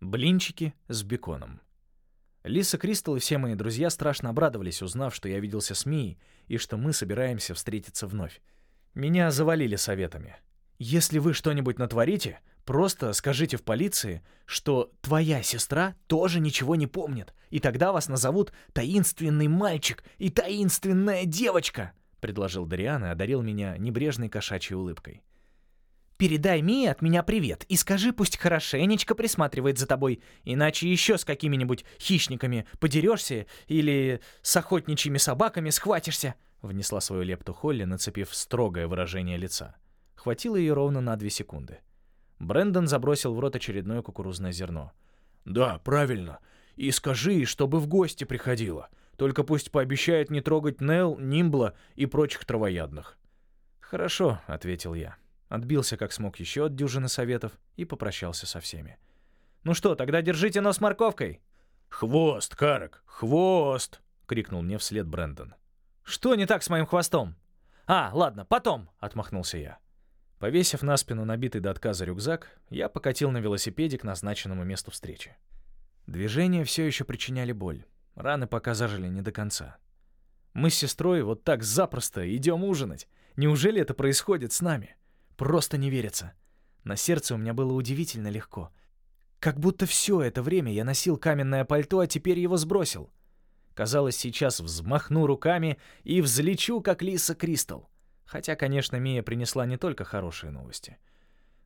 Блинчики с беконом. Лиса Кристал и все мои друзья страшно обрадовались, узнав, что я виделся с Мией и что мы собираемся встретиться вновь. Меня завалили советами. Если вы что-нибудь натворите, просто скажите в полиции, что твоя сестра тоже ничего не помнит, и тогда вас назовут «таинственный мальчик» и «таинственная девочка», — предложил Дариан и одарил меня небрежной кошачьей улыбкой. Передай Мии от меня привет и скажи, пусть хорошенечко присматривает за тобой, иначе еще с какими-нибудь хищниками подерешься или с охотничьими собаками схватишься», — внесла свою лепту Холли, нацепив строгое выражение лица. Хватило ее ровно на две секунды. Брэндон забросил в рот очередное кукурузное зерно. «Да, правильно. И скажи, чтобы в гости приходила. Только пусть пообещает не трогать Нел, Нимбла и прочих травоядных». «Хорошо», — ответил я. Отбился как смог еще от дюжины советов и попрощался со всеми. «Ну что, тогда держите нос морковкой!» «Хвост, Карек, хвост!» — крикнул мне вслед Брэндон. «Что не так с моим хвостом?» «А, ладно, потом!» — отмахнулся я. Повесив на спину набитый до отказа рюкзак, я покатил на велосипеде к назначенному месту встречи. Движения все еще причиняли боль. Раны пока зажили не до конца. Мы с сестрой вот так запросто идем ужинать. Неужели это происходит с нами? Просто не верится. На сердце у меня было удивительно легко. Как будто все это время я носил каменное пальто, а теперь его сбросил. Казалось, сейчас взмахну руками и взлечу, как Лиса Кристал. Хотя, конечно, Мия принесла не только хорошие новости.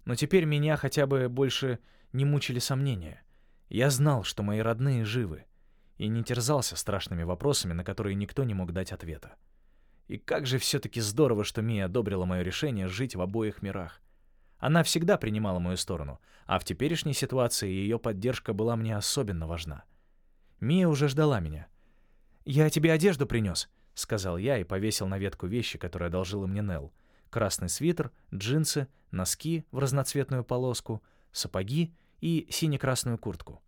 Но теперь меня хотя бы больше не мучили сомнения. Я знал, что мои родные живы, и не терзался страшными вопросами, на которые никто не мог дать ответа. И как же все-таки здорово, что Мия одобрила мое решение жить в обоих мирах. Она всегда принимала мою сторону, а в теперешней ситуации ее поддержка была мне особенно важна. Мия уже ждала меня. «Я тебе одежду принес», — сказал я и повесил на ветку вещи, которые одолжила мне Нелл. Красный свитер, джинсы, носки в разноцветную полоску, сапоги и сине-красную куртку.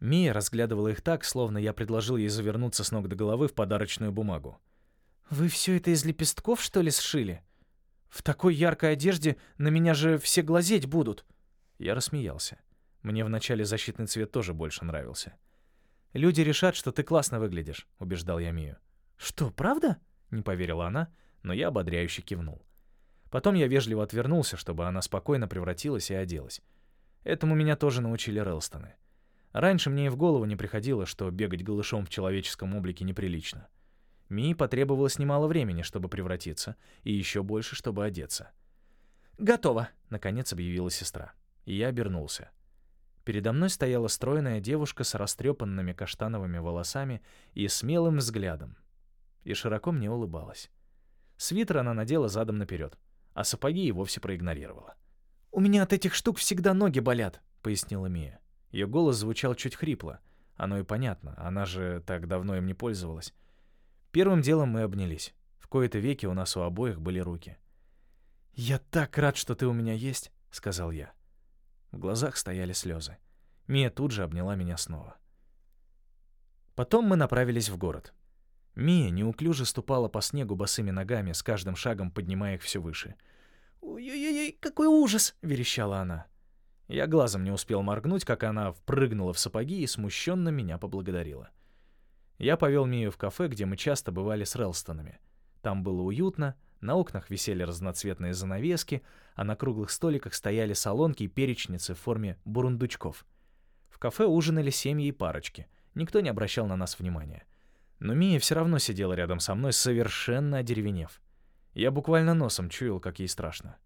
Мия разглядывала их так, словно я предложил ей завернуться с ног до головы в подарочную бумагу. «Вы все это из лепестков, что ли, сшили? В такой яркой одежде на меня же все глазеть будут!» Я рассмеялся. Мне вначале защитный цвет тоже больше нравился. «Люди решат, что ты классно выглядишь», — убеждал я Мию. «Что, правда?» — не поверила она, но я ободряюще кивнул. Потом я вежливо отвернулся, чтобы она спокойно превратилась и оделась. Этому меня тоже научили Релстоны. Раньше мне и в голову не приходило, что бегать голышом в человеческом облике неприлично. Ми потребовалось немало времени, чтобы превратиться, и еще больше, чтобы одеться. «Готово», — наконец объявила сестра. И я обернулся. Передо мной стояла стройная девушка с растрепанными каштановыми волосами и смелым взглядом. И широко мне улыбалась. Свитер она надела задом наперед, а сапоги и вовсе проигнорировала. «У меня от этих штук всегда ноги болят», — пояснила Мия. Ее голос звучал чуть хрипло. Оно и понятно, она же так давно им не пользовалась. Первым делом мы обнялись. В кои-то веки у нас у обоих были руки. «Я так рад, что ты у меня есть», — сказал я. В глазах стояли слезы. Мия тут же обняла меня снова. Потом мы направились в город. Мия неуклюже ступала по снегу босыми ногами, с каждым шагом поднимая их все выше. «Ой-ой-ой, какой ужас!» — верещала она. Я глазом не успел моргнуть, как она впрыгнула в сапоги и смущенно меня поблагодарила. Я повел Мию в кафе, где мы часто бывали с Релстонами. Там было уютно, на окнах висели разноцветные занавески, а на круглых столиках стояли солонки и перечницы в форме бурундучков. В кафе ужинали семьи и парочки. Никто не обращал на нас внимания. Но Мия все равно сидела рядом со мной, совершенно одеревенев. Я буквально носом чуял, как ей страшно.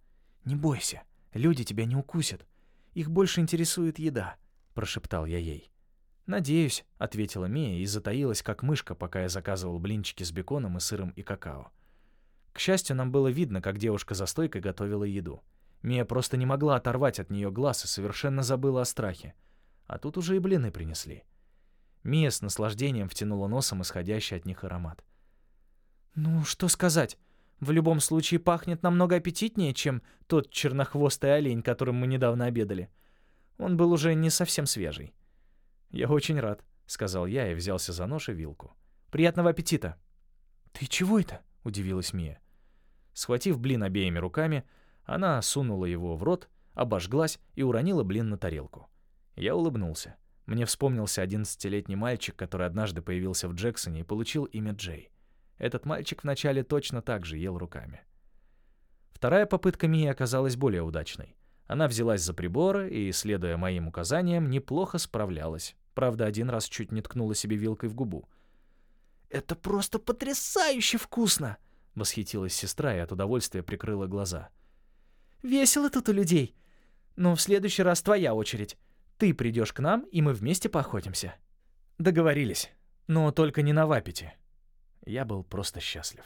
«Не бойся, люди тебя не укусят. Их больше интересует еда», — прошептал я ей. «Надеюсь», — ответила Мия и затаилась, как мышка, пока я заказывал блинчики с беконом и сыром и какао. К счастью, нам было видно, как девушка за стойкой готовила еду. Мия просто не могла оторвать от нее глаз и совершенно забыла о страхе. А тут уже и блины принесли. Мия с наслаждением втянула носом исходящий от них аромат. «Ну, что сказать? В любом случае пахнет намного аппетитнее, чем тот чернохвостый олень, которым мы недавно обедали. Он был уже не совсем свежий. «Я очень рад», — сказал я и взялся за нож и вилку. «Приятного аппетита!» «Ты чего это?» — удивилась Мия. Схватив блин обеими руками, она сунула его в рот, обожглась и уронила блин на тарелку. Я улыбнулся. Мне вспомнился одиннадцатилетний мальчик, который однажды появился в Джексоне и получил имя Джей. Этот мальчик вначале точно так же ел руками. Вторая попытка Мии оказалась более удачной. Она взялась за приборы и, следуя моим указаниям, неплохо справлялась. Правда, один раз чуть не ткнула себе вилкой в губу. «Это просто потрясающе вкусно!» — восхитилась сестра и от удовольствия прикрыла глаза. «Весело тут у людей. Но в следующий раз твоя очередь. Ты придешь к нам, и мы вместе поохотимся». «Договорились. Но только не на вапите». Я был просто счастлив.